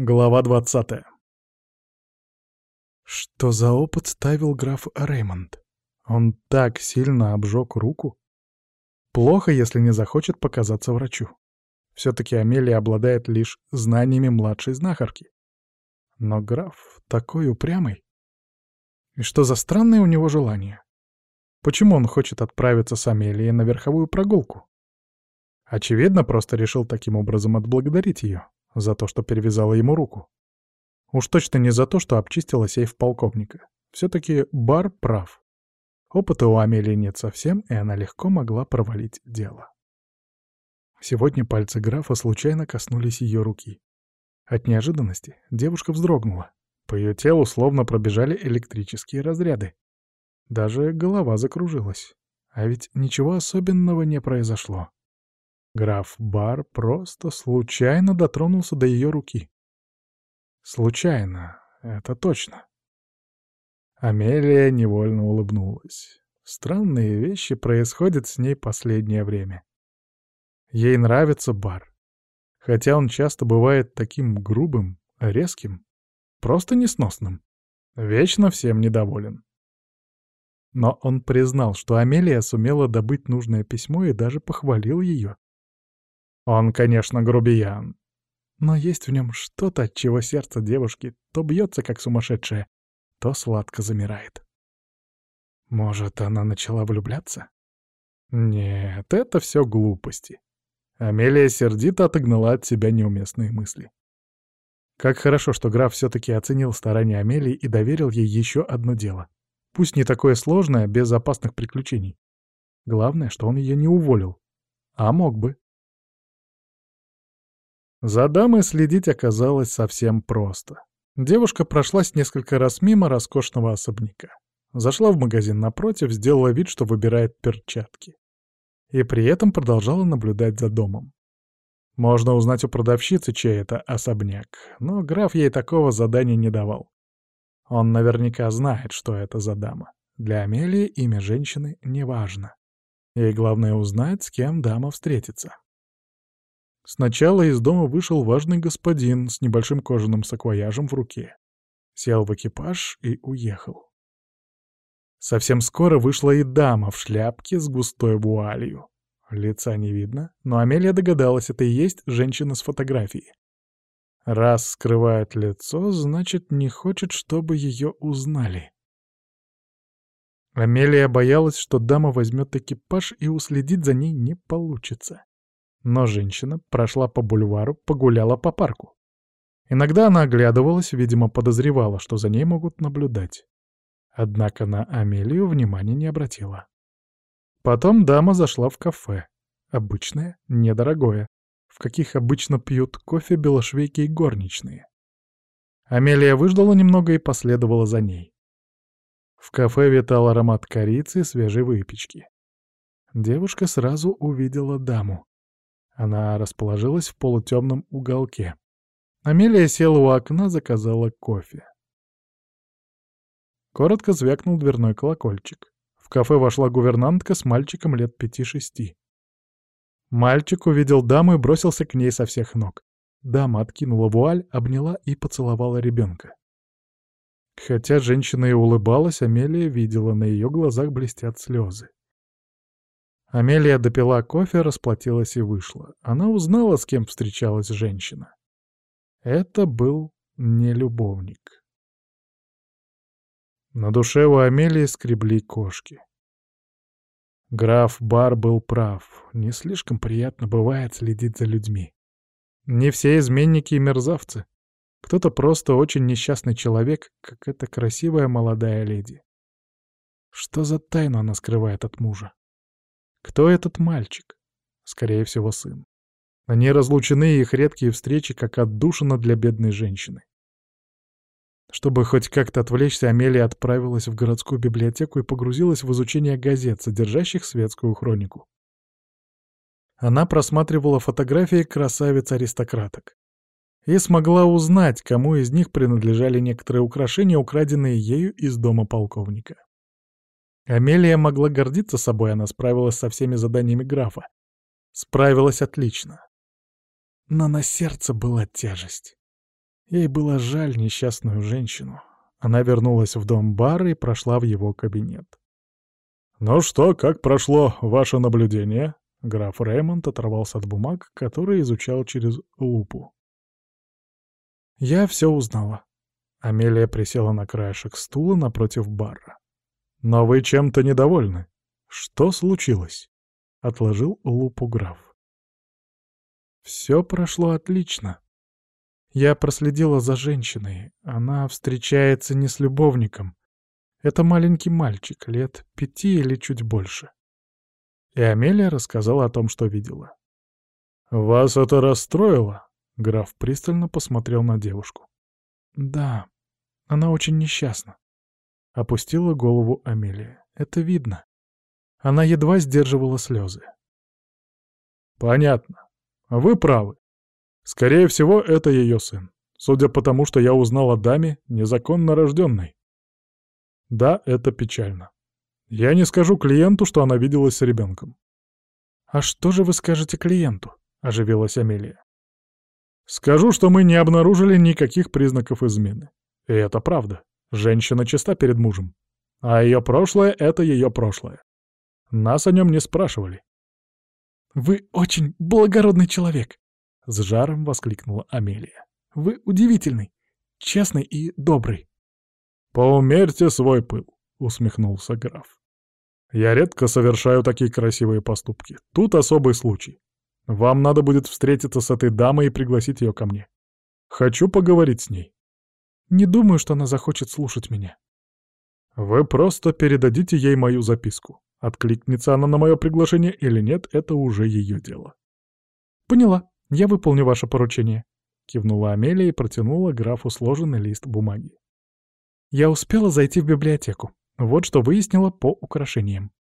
Глава 20 Что за опыт ставил граф Реймонд? Он так сильно обжег руку? Плохо, если не захочет показаться врачу. Все-таки Амелия обладает лишь знаниями младшей знахарки. Но граф такой упрямый. И что за странное у него желание? Почему он хочет отправиться с Амелией на верховую прогулку? Очевидно, просто решил таким образом отблагодарить ее за то, что перевязала ему руку. Уж точно не за то, что обчистила сейф полковника. Все-таки Бар прав. Опыта у Амелии нет совсем, и она легко могла провалить дело. Сегодня пальцы графа случайно коснулись ее руки. От неожиданности девушка вздрогнула. По ее телу словно пробежали электрические разряды. Даже голова закружилась. А ведь ничего особенного не произошло. Граф Бар просто случайно дотронулся до ее руки. Случайно, это точно. Амелия невольно улыбнулась. Странные вещи происходят с ней последнее время. Ей нравится Бар. Хотя он часто бывает таким грубым, резким, просто несносным. Вечно всем недоволен. Но он признал, что Амелия сумела добыть нужное письмо и даже похвалил ее. Он, конечно, грубиян. Но есть в нем что-то, от чего сердце девушки то бьется, как сумасшедшее, то сладко замирает. Может, она начала влюбляться? Нет, это все глупости. Амелия сердито отогнала от себя неуместные мысли. Как хорошо, что граф все-таки оценил старания Амелии и доверил ей еще одно дело. Пусть не такое сложное, без опасных приключений. Главное, что он ее не уволил. А мог бы. За дамой следить оказалось совсем просто. Девушка прошлась несколько раз мимо роскошного особняка. Зашла в магазин напротив, сделала вид, что выбирает перчатки. И при этом продолжала наблюдать за домом. Можно узнать у продавщицы, чей это особняк, но граф ей такого задания не давал. Он наверняка знает, что это за дама. Для Амелии имя женщины не важно. Ей главное узнать, с кем дама встретится. Сначала из дома вышел важный господин с небольшим кожаным саквояжем в руке. Сел в экипаж и уехал. Совсем скоро вышла и дама в шляпке с густой вуалью. Лица не видно, но Амелия догадалась, это и есть женщина с фотографией. Раз скрывает лицо, значит, не хочет, чтобы ее узнали. Амелия боялась, что дама возьмет экипаж и уследить за ней не получится. Но женщина прошла по бульвару, погуляла по парку. Иногда она оглядывалась, видимо, подозревала, что за ней могут наблюдать. Однако на Амелию внимания не обратила. Потом дама зашла в кафе. Обычное, недорогое, в каких обычно пьют кофе белошвейки и горничные. Амелия выждала немного и последовала за ней. В кафе витал аромат корицы и свежей выпечки. Девушка сразу увидела даму. Она расположилась в полутемном уголке. Амелия села у окна, заказала кофе. Коротко звякнул дверной колокольчик. В кафе вошла гувернантка с мальчиком лет пяти-шести. Мальчик увидел даму и бросился к ней со всех ног. Дама откинула вуаль, обняла и поцеловала ребенка. Хотя женщина и улыбалась, Амелия видела, на ее глазах блестят слезы. Амелия допила кофе, расплатилась и вышла. Она узнала, с кем встречалась женщина. Это был не любовник. На душе у Амелии скребли кошки. Граф Бар был прав. Не слишком приятно бывает следить за людьми. Не все изменники и мерзавцы. Кто-то просто очень несчастный человек, как эта красивая молодая леди. Что за тайну она скрывает от мужа? Кто этот мальчик? Скорее всего, сын. Они разлучены, их редкие встречи как отдушина для бедной женщины. Чтобы хоть как-то отвлечься, Амелия отправилась в городскую библиотеку и погрузилась в изучение газет, содержащих светскую хронику. Она просматривала фотографии красавиц-аристократок и смогла узнать, кому из них принадлежали некоторые украшения, украденные ею из дома полковника. Амелия могла гордиться собой, она справилась со всеми заданиями графа. Справилась отлично. Но на сердце была тяжесть. Ей было жаль несчастную женщину. Она вернулась в дом бара и прошла в его кабинет. «Ну что, как прошло ваше наблюдение?» Граф Реймонд оторвался от бумаг, которые изучал через лупу. «Я все узнала». Амелия присела на краешек стула напротив бара. «Но вы чем-то недовольны. Что случилось?» — отложил лупу граф. «Все прошло отлично. Я проследила за женщиной. Она встречается не с любовником. Это маленький мальчик, лет пяти или чуть больше. И Амелия рассказала о том, что видела. «Вас это расстроило?» Граф пристально посмотрел на девушку. «Да, она очень несчастна». Опустила голову Амелия. «Это видно. Она едва сдерживала слезы». «Понятно. Вы правы. Скорее всего, это ее сын. Судя по тому, что я узнал о даме, незаконно рожденной. Да, это печально. Я не скажу клиенту, что она виделась с ребенком. «А что же вы скажете клиенту?» — оживилась Амелия. «Скажу, что мы не обнаружили никаких признаков измены. И это правда. Женщина чиста перед мужем. А ее прошлое — это ее прошлое. Нас о нем не спрашивали». «Вы очень благородный человек!» — с жаром воскликнула Амелия. «Вы удивительный, честный и добрый». «Поумерьте свой пыл», — усмехнулся граф. «Я редко совершаю такие красивые поступки. Тут особый случай. Вам надо будет встретиться с этой дамой и пригласить ее ко мне. Хочу поговорить с ней». «Не думаю, что она захочет слушать меня». «Вы просто передадите ей мою записку. Откликнется она на мое приглашение или нет, это уже ее дело». «Поняла. Я выполню ваше поручение», — кивнула Амелия и протянула графу сложенный лист бумаги. Я успела зайти в библиотеку. Вот что выяснила по украшениям.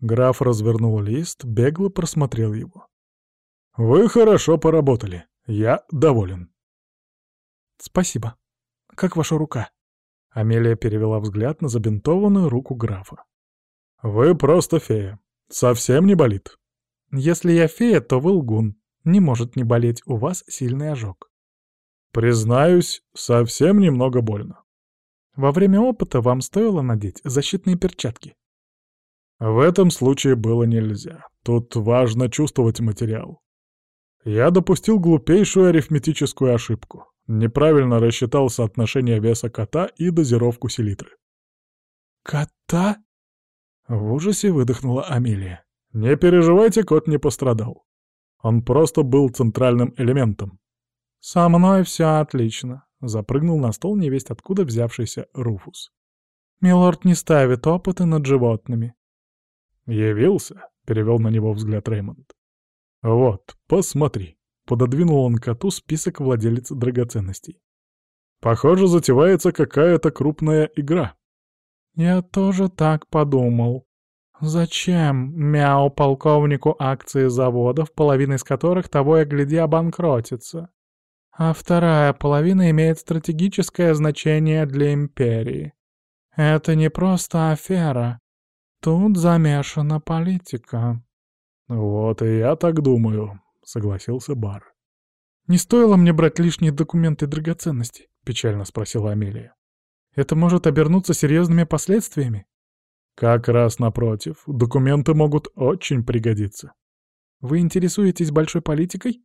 Граф развернул лист, бегло просмотрел его. «Вы хорошо поработали. Я доволен». «Спасибо. Как ваша рука?» Амелия перевела взгляд на забинтованную руку графа. «Вы просто фея. Совсем не болит». «Если я фея, то вы лгун. Не может не болеть, у вас сильный ожог». Признаюсь, совсем немного больно. Во время опыта вам стоило надеть защитные перчатки. В этом случае было нельзя. Тут важно чувствовать материал. Я допустил глупейшую арифметическую ошибку. Неправильно рассчитал соотношение веса кота и дозировку селитры. «Кота?» В ужасе выдохнула Амелия. «Не переживайте, кот не пострадал. Он просто был центральным элементом. «Со мной все отлично», — запрыгнул на стол невесть откуда взявшийся Руфус. «Милорд не ставит опыты над животными». «Явился?» — перевел на него взгляд Реймонд. «Вот, посмотри», — пододвинул он коту список владелец драгоценностей. «Похоже, затевается какая-то крупная игра». «Я тоже так подумал. Зачем мяу полковнику акции заводов, половина из которых того и гляди обанкротится?» а вторая половина имеет стратегическое значение для империи. Это не просто афера. Тут замешана политика. «Вот и я так думаю», — согласился Бар. «Не стоило мне брать лишние документы и драгоценности?» — печально спросила Амелия. «Это может обернуться серьезными последствиями?» «Как раз напротив, документы могут очень пригодиться». «Вы интересуетесь большой политикой?»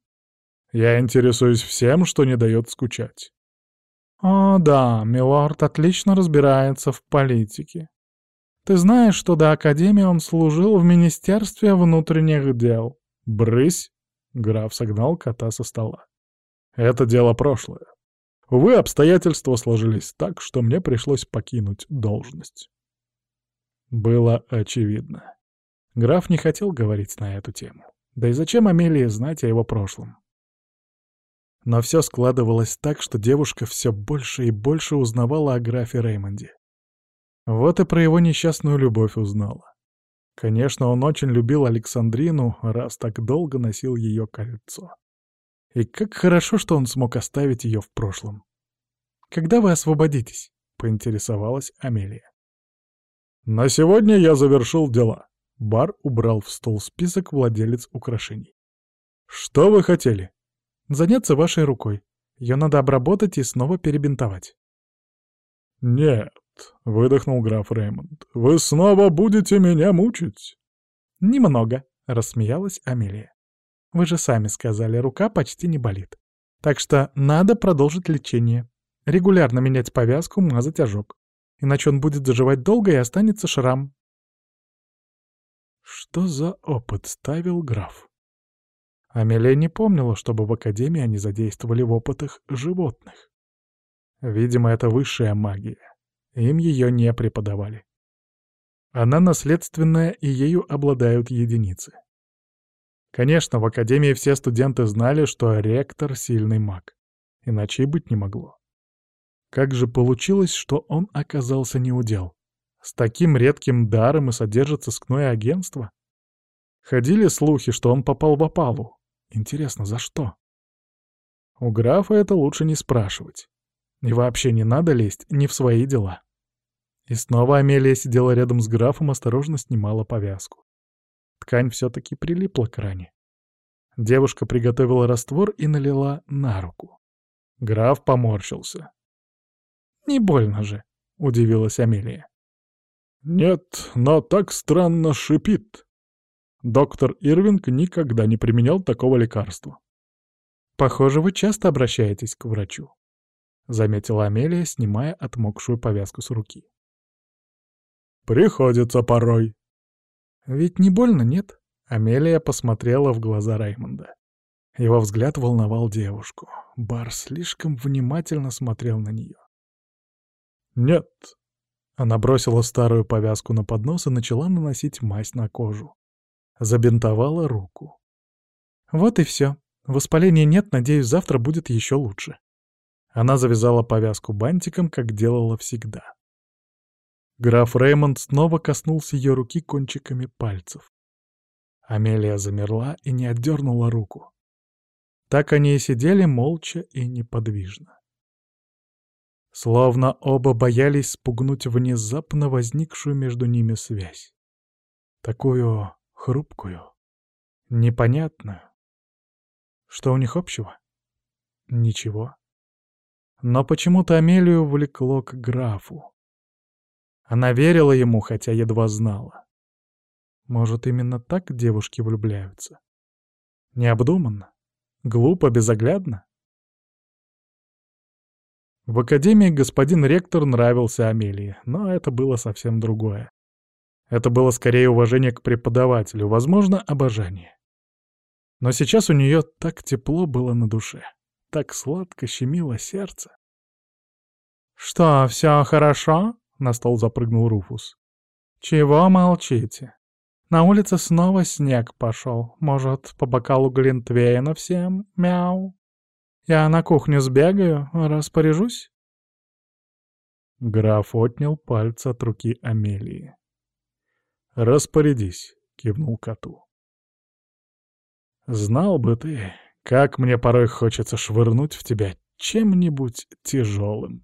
Я интересуюсь всем, что не дает скучать. О, да, милорд отлично разбирается в политике. Ты знаешь, что до Академии он служил в Министерстве внутренних дел? Брысь! Граф согнал кота со стола. Это дело прошлое. Увы, обстоятельства сложились так, что мне пришлось покинуть должность. Было очевидно. Граф не хотел говорить на эту тему. Да и зачем Амелии знать о его прошлом? Но все складывалось так, что девушка все больше и больше узнавала о графе Реймонде. Вот и про его несчастную любовь узнала. Конечно, он очень любил Александрину, раз так долго носил ее кольцо. И как хорошо, что он смог оставить ее в прошлом. «Когда вы освободитесь?» — поинтересовалась Амелия. «На сегодня я завершил дела». Бар убрал в стол список владелец украшений. «Что вы хотели?» заняться вашей рукой. Ее надо обработать и снова перебинтовать. «Нет», — выдохнул граф Реймонд, — «вы снова будете меня мучить». «Немного», — рассмеялась Амелия. «Вы же сами сказали, рука почти не болит. Так что надо продолжить лечение. Регулярно менять повязку, мазать ожог. Иначе он будет заживать долго и останется шрам». Что за опыт ставил граф? Амелия не помнила, чтобы в Академии они задействовали в опытах животных. Видимо, это высшая магия. Им ее не преподавали. Она наследственная, и ею обладают единицы. Конечно, в Академии все студенты знали, что ректор — сильный маг. Иначе и быть не могло. Как же получилось, что он оказался неудел? С таким редким даром и содержит сыскное агентство? Ходили слухи, что он попал в опалу. Интересно, за что? У графа это лучше не спрашивать. И вообще не надо лезть не в свои дела. И снова Амелия сидела рядом с графом, осторожно снимала повязку. Ткань все-таки прилипла к ране. Девушка приготовила раствор и налила на руку. Граф поморщился. «Не больно же», — удивилась Амелия. «Нет, но так странно шипит», Доктор Ирвинг никогда не применял такого лекарства. «Похоже, вы часто обращаетесь к врачу», — заметила Амелия, снимая отмокшую повязку с руки. «Приходится порой». «Ведь не больно, нет?» Амелия посмотрела в глаза Раймонда. Его взгляд волновал девушку. Бар слишком внимательно смотрел на нее. «Нет». Она бросила старую повязку на поднос и начала наносить мазь на кожу забинтовала руку. Вот и все. Воспаления нет, надеюсь, завтра будет еще лучше. Она завязала повязку бантиком, как делала всегда. Граф Реймонд снова коснулся ее руки кончиками пальцев. Амелия замерла и не отдернула руку. Так они и сидели молча и неподвижно. Словно оба боялись спугнуть внезапно возникшую между ними связь. Такую хрупкую, непонятную. Что у них общего? Ничего. Но почему-то Амелию влекло к графу. Она верила ему, хотя едва знала. Может, именно так девушки влюбляются? Необдуманно? Глупо, безоглядно? В академии господин ректор нравился Амелии, но это было совсем другое. Это было скорее уважение к преподавателю, возможно, обожание. Но сейчас у нее так тепло было на душе, так сладко щемило сердце. «Что, все хорошо?» — на стол запрыгнул Руфус. «Чего молчите? На улице снова снег пошел. Может, по бокалу Глинтвейна всем? Мяу. Я на кухню сбегаю, распоряжусь?» Граф отнял пальцы от руки Амелии. «Распорядись», — кивнул коту. «Знал бы ты, как мне порой хочется швырнуть в тебя чем-нибудь тяжелым».